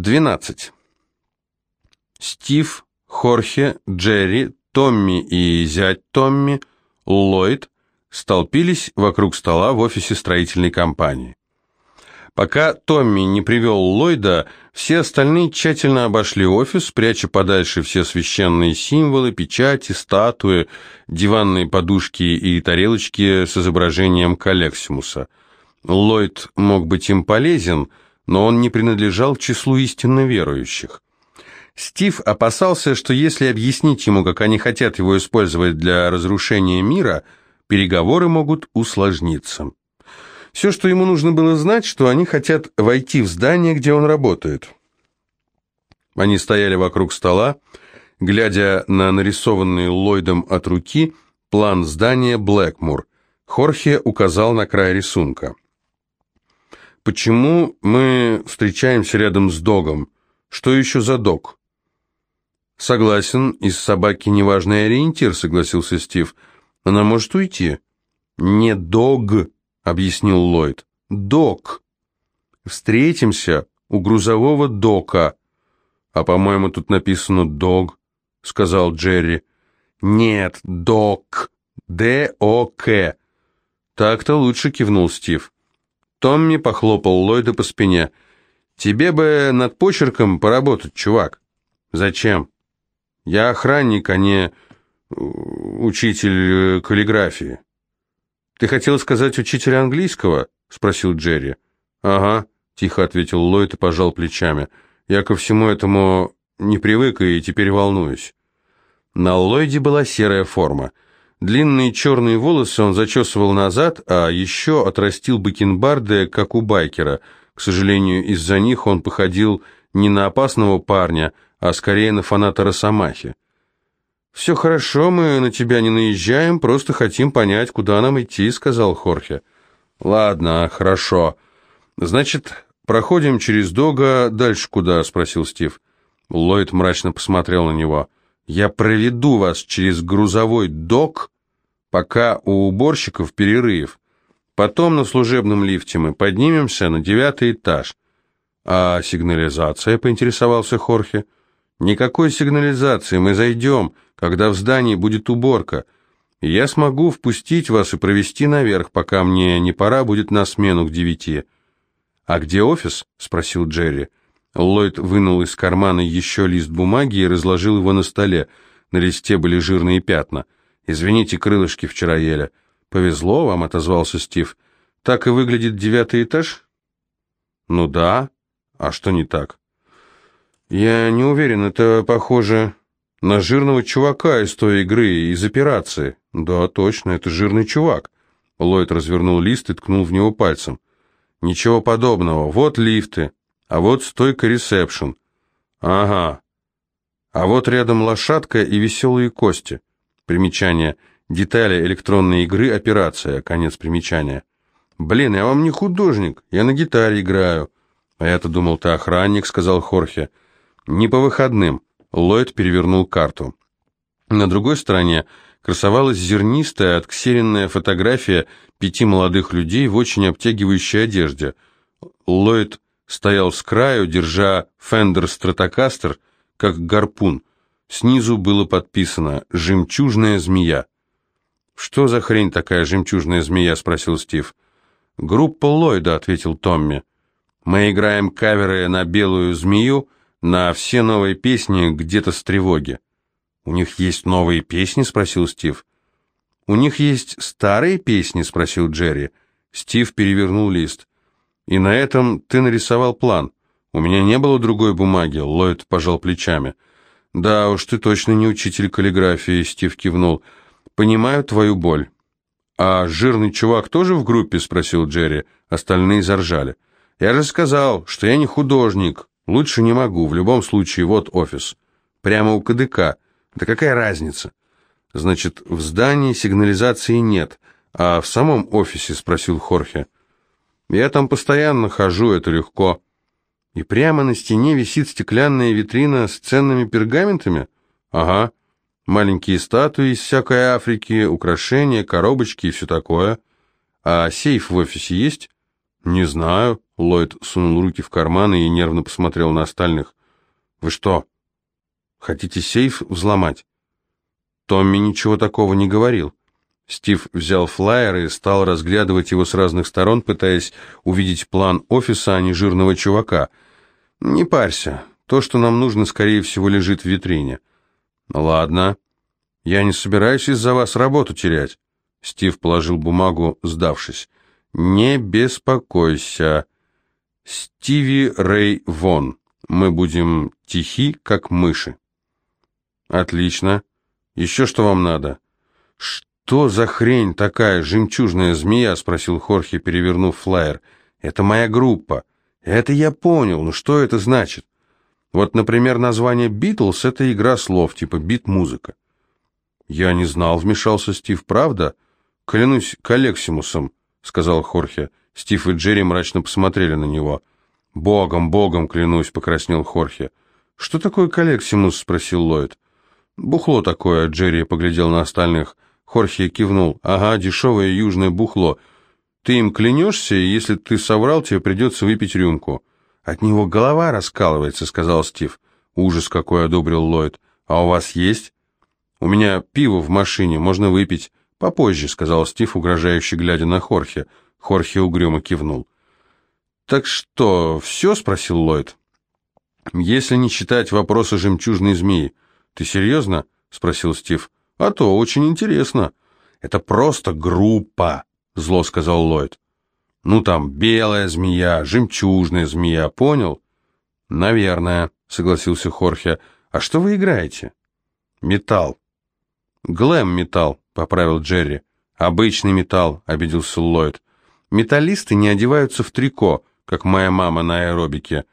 12. Стив, Хорхе, Джерри, Томми и зять Томми, Ллойд столпились вокруг стола в офисе строительной компании. Пока Томми не привел Ллойда, все остальные тщательно обошли офис, пряча подальше все священные символы, печати, статуи, диванные подушки и тарелочки с изображением Калексимуса. Ллойд мог быть им полезен, но он не принадлежал числу истинно верующих. Стив опасался, что если объяснить ему, как они хотят его использовать для разрушения мира, переговоры могут усложниться. Все, что ему нужно было знать, что они хотят войти в здание, где он работает. Они стояли вокруг стола, глядя на нарисованный Ллойдом от руки план здания Блэкмур. Хорхе указал на край рисунка. «Почему мы встречаемся рядом с догом? Что еще за дог?» «Согласен, из собаки неважный ориентир», — согласился Стив. «Она может уйти». «Не дог», — объяснил Ллойд. «Док. Встретимся у грузового дока». «А, по-моему, тут написано «дог», — сказал Джерри. «Нет, док. Д-О-К». «Так-то лучше», — кивнул Стив. Томми похлопал Ллойда по спине. «Тебе бы над почерком поработать, чувак». «Зачем?» «Я охранник, а не э, учитель э, каллиграфии». «Ты хотел сказать учитель английского?» — спросил Джерри. «Ага», — тихо ответил Ллойд и пожал плечами. «Я ко всему этому не привык и теперь волнуюсь». На Ллойде была серая форма. Длинные черные волосы он зачесывал назад, а еще отрастил бакенбарды, как у байкера. К сожалению, из-за них он походил не на опасного парня, а скорее на фаната Росомахи. «Все хорошо, мы на тебя не наезжаем, просто хотим понять, куда нам идти», — сказал Хорхе. «Ладно, хорошо. Значит, проходим через Дога, дальше куда?» — спросил Стив. Ллойд мрачно посмотрел на него. «Я проведу вас через грузовой док, пока у уборщиков перерыв. Потом на служебном лифте мы поднимемся на девятый этаж». «А сигнализация?» — поинтересовался Хорхе. «Никакой сигнализации, мы зайдем, когда в здании будет уборка. Я смогу впустить вас и провести наверх, пока мне не пора будет на смену к девяти». «А где офис?» — спросил Джерри. Ллойд вынул из кармана еще лист бумаги и разложил его на столе. На листе были жирные пятна. «Извините, крылышки вчера ели». «Повезло вам», — отозвался Стив. «Так и выглядит девятый этаж?» «Ну да. А что не так?» «Я не уверен, это похоже на жирного чувака из той игры, из операции». «Да, точно, это жирный чувак». Ллойд развернул лист и ткнул в него пальцем. «Ничего подобного. Вот лифты, а вот стойка ресепшн. Ага. А вот рядом лошадка и веселые кости. Примечание. Детали электронной игры «Операция». Конец примечания. Блин, я вам не художник, я на гитаре играю. А я-то думал, ты охранник, сказал Хорхе. Не по выходным. Ллойд перевернул карту. На другой стороне красовалась зернистая, отксеренная фотография пяти молодых людей в очень обтягивающей одежде. Ллойд стоял с краю, держа Фендер Стратокастер, как гарпун. Снизу было подписано «Жемчужная змея». «Что за хрень такая жемчужная змея?» — спросил Стив. «Группа Ллойда», — ответил Томми. «Мы играем каверы на белую змею», — на все новые песни где-то с тревоги. «У них есть новые песни?» — спросил Стив. «У них есть старые песни?» — спросил Джерри. Стив перевернул лист. «И на этом ты нарисовал план. У меня не было другой бумаги», — Ллойд пожал плечами. «Да уж, ты точно не учитель каллиграфии», — Стив кивнул. «Понимаю твою боль». «А жирный чувак тоже в группе?» — спросил Джерри. Остальные заржали. «Я же сказал, что я не художник. Лучше не могу. В любом случае, вот офис. Прямо у КДК. Да какая разница? Значит, в здании сигнализации нет, а в самом офисе, спросил Хорхе. Я там постоянно хожу, это легко. И прямо на стене висит стеклянная витрина с ценными пергаментами? Ага. Маленькие статуи из всякой Африки, украшения, коробочки и все такое. А сейф в офисе есть? Не знаю. Ллойд сунул руки в карманы и нервно посмотрел на остальных. «Вы что, хотите сейф взломать?» Томми ничего такого не говорил. Стив взял флаер и стал разглядывать его с разных сторон, пытаясь увидеть план офиса, а не жирного чувака. «Не парься, то, что нам нужно, скорее всего, лежит в витрине». «Ладно, я не собираюсь из-за вас работу терять». Стив положил бумагу, сдавшись. «Не беспокойся. Стиви Рэй Вон. Мы будем тихи, как мыши». «Отлично. Еще что вам надо?» «Что за хрень такая, жемчужная змея?» — спросил Хорхе, перевернув флаер. «Это моя группа». «Это я понял, но что это значит?» «Вот, например, название «Битлз» — это игра слов, типа «бит-музыка». «Я не знал», — вмешался Стив, «правда?» «Клянусь коллексимусом», — сказал Хорхе. Стив и Джерри мрачно посмотрели на него. «Богом, богом, клянусь», — покраснел Хорхе. «Что такое коллексимус?» — спросил Ллойд. «Бухло такое», — Джерри поглядел на остальных. Хорхе кивнул. «Ага, дешевое южное бухло. Ты им клянешься, и если ты соврал, тебе придется выпить рюмку». «От него голова раскалывается», — сказал Стив. «Ужас какой!» — одобрил Ллойд. «А у вас есть?» «У меня пиво в машине, можно выпить». «Попозже», — сказал Стив, угрожающе глядя на Хорхе. Хорхе угрюмо кивнул. «Так что, все?» — спросил Ллойд. «Если не считать вопроса жемчужной змеи». «Ты серьезно?» — спросил Стив. «А то, очень интересно». «Это просто группа», — зло сказал Ллойд. «Ну там, белая змея, жемчужная змея, понял?» «Наверное», — согласился Хорхе. «А что вы играете?» «Металл». «Глэм-металл», — поправил Джерри. «Обычный металл», — обиделся Ллойд. «Металлисты не одеваются в трико, как моя мама на аэробике.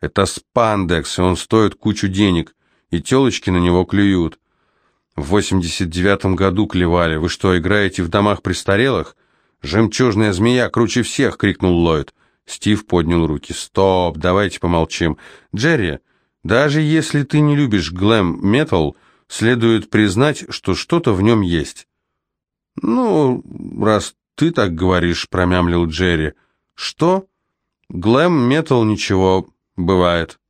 Это спандекс, и он стоит кучу денег, и телочки на него клюют. В 89-м году клевали. Вы что, играете в домах престарелых? Жемчужная змея круче всех, крикнул Ллойд. Стив поднял руки. Стоп, давайте помолчим. Джерри, даже если ты не любишь глэм-метал, следует признать, что что-то в нем есть. Ну, раз ты так говоришь, промямлил Джерри. Что? Глэм-метал ничего, бывает.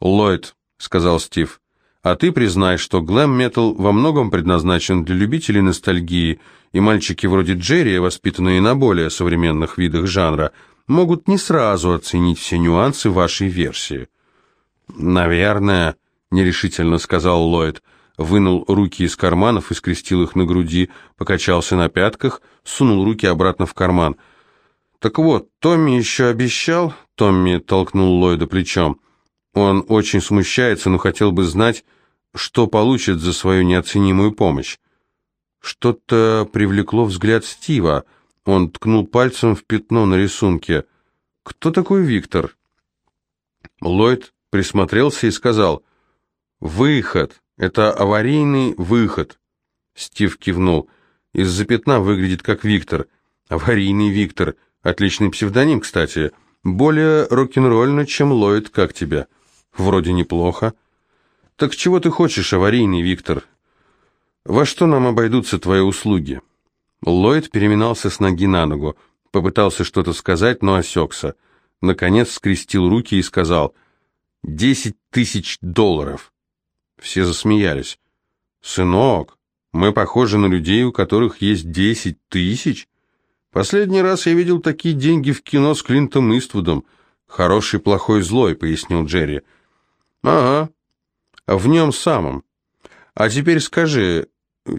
Ллойд, сказал Стив. А ты признай, что глэм-метал во многом предназначен для любителей ностальгии, и мальчики вроде Джерри, воспитанные на более современных видах жанра, могут не сразу оценить все нюансы вашей версии. «Наверное», — нерешительно сказал Ллойд, вынул руки из карманов и скрестил их на груди, покачался на пятках, сунул руки обратно в карман. «Так вот, Томми еще обещал...» — Томми толкнул Ллойда плечом. «Он очень смущается, но хотел бы знать, что получит за свою неоценимую помощь. Что-то привлекло взгляд Стива. Он ткнул пальцем в пятно на рисунке. «Кто такой Виктор?» Ллойд присмотрелся и сказал, «Выход. Это аварийный выход». Стив кивнул. «Из-за пятна выглядит как Виктор. Аварийный Виктор. Отличный псевдоним, кстати. Более рок-н-ролльно, чем Ллойд, как тебе?» «Вроде неплохо». «Так чего ты хочешь, аварийный Виктор? Во что нам обойдутся твои услуги?» Ллойд переминался с ноги на ногу, попытался что-то сказать, но осекся. Наконец скрестил руки и сказал «Десять тысяч долларов». Все засмеялись. «Сынок, мы похожи на людей, у которых есть десять тысяч?» «Последний раз я видел такие деньги в кино с Клинтом Иствудом. Хороший, плохой, злой», — пояснил Джерри. «Ага, в нем самом. А теперь скажи,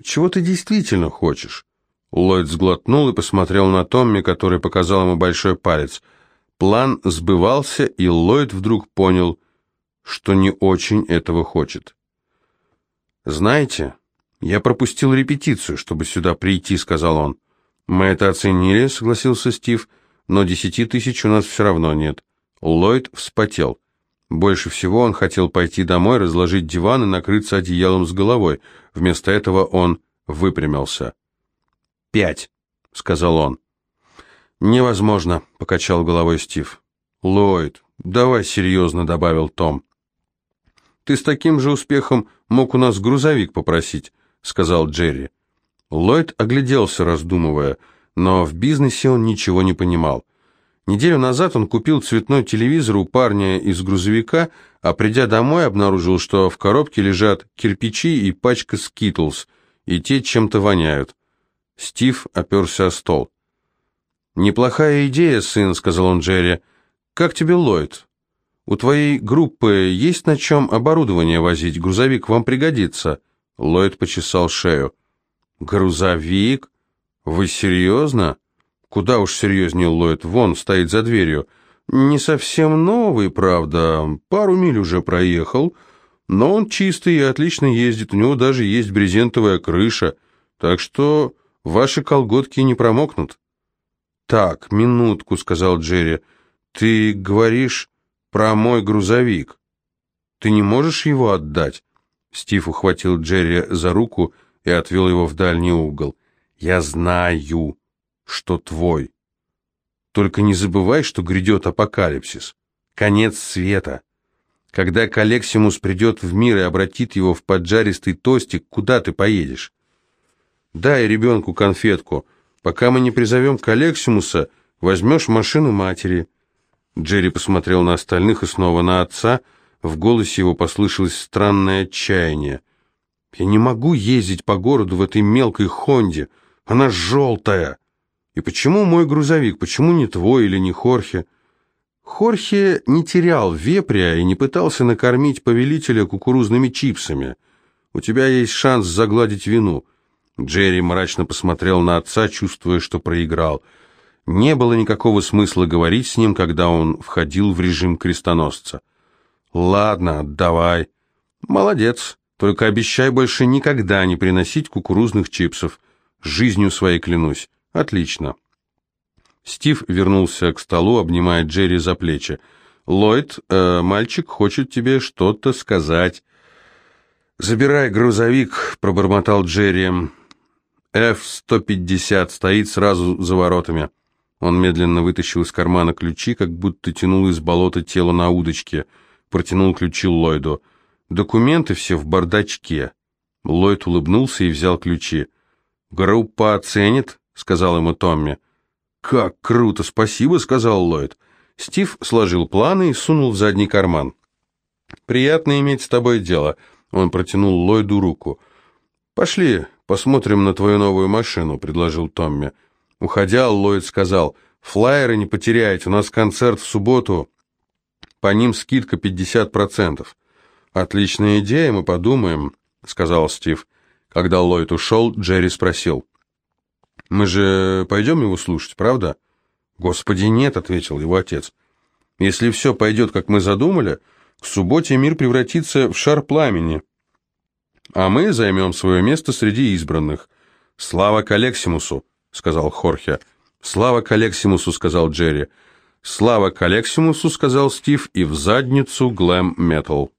чего ты действительно хочешь?» Ллойд сглотнул и посмотрел на Томми, который показал ему большой палец. План сбывался, и Ллойд вдруг понял, что не очень этого хочет. «Знаете, я пропустил репетицию, чтобы сюда прийти», — сказал он. «Мы это оценили», — согласился Стив, — «но десяти тысяч у нас все равно нет». Ллойд вспотел. Больше всего он хотел пойти домой, разложить диван и накрыться одеялом с головой. Вместо этого он выпрямился. «Пять», — сказал он. «Невозможно», — покачал головой Стив. «Ллойд, давай серьезно», — добавил Том. «Ты с таким же успехом мог у нас грузовик попросить», — сказал Джерри. Ллойд огляделся, раздумывая, но в бизнесе он ничего не понимал. Неделю назад он купил цветной телевизор у парня из грузовика, а придя домой, обнаружил, что в коробке лежат кирпичи и пачка скитлс, и те чем-то воняют. Стив оперся о стол. «Неплохая идея, сын», — сказал он Джерри. «Как тебе Ллойд? У твоей группы есть на чем оборудование возить? Грузовик вам пригодится». Ллойд почесал шею. «Грузовик? Вы серьезно?» «Куда уж серьезнее Ллойд, вон, стоит за дверью». «Не совсем новый, правда, пару миль уже проехал, но он чистый и отлично ездит, у него даже есть брезентовая крыша, так что ваши колготки не промокнут». «Так, минутку», — сказал Джерри, — «ты говоришь про мой грузовик. Ты не можешь его отдать?» Стив ухватил Джерри за руку и отвел его в дальний угол. «Я знаю, что твой. Только не забывай, что грядет апокалипсис, конец света. Когда Калексимус придет в мир и обратит его в поджаристый тостик, куда ты поедешь? Дай ребенку конфетку. Пока мы не призовем Калексимуса, возьмешь машину матери». Джерри посмотрел на остальных и снова на отца — в голосе его послышалось странное отчаяние. «Я не могу ездить по городу в этой мелкой Хонде. Она желтая. И почему мой грузовик? Почему не твой или не Хорхе?» Хорхе не терял вепря и не пытался накормить повелителя кукурузными чипсами. «У тебя есть шанс загладить вину». Джерри мрачно посмотрел на отца, чувствуя, что проиграл. Не было никакого смысла говорить с ним, когда он входил в режим крестоносца. «Ладно, давай». «Молодец. Только обещай больше никогда не приносить кукурузных чипсов. Жизнью своей клянусь. Отлично». Стив вернулся к столу, обнимая Джерри за плечи. «Ллойд, э, мальчик хочет тебе что-то сказать». «Забирай грузовик», — пробормотал Джерри. «Ф-150 стоит сразу за воротами». Он медленно вытащил из кармана ключи, как будто тянул из болота тело на удочке — протянул ключи Ллойду. «Документы все в бардачке». Ллойд улыбнулся и взял ключи. «Группа оценит», — сказал ему Томми. «Как круто, спасибо», — сказал Ллойд. Стив сложил планы и сунул в задний карман. «Приятно иметь с тобой дело», — он протянул Ллойду руку. «Пошли, посмотрим на твою новую машину», — предложил Томми. Уходя, Ллойд сказал, «Флайеры не потеряйте, у нас концерт в субботу по ним скидка 50%. Отличная идея, мы подумаем, сказал Стив. Когда Ллойд ушел, Джерри спросил. Мы же пойдем его слушать, правда? Господи, нет, ответил его отец. Если все пойдет, как мы задумали, к субботе мир превратится в шар пламени. А мы займем свое место среди избранных. Слава Калексимусу, сказал Хорхе. Слава Калексимусу, сказал Джерри. «Слава Калексимусу», — сказал Стив, — «и в задницу глэм-метал».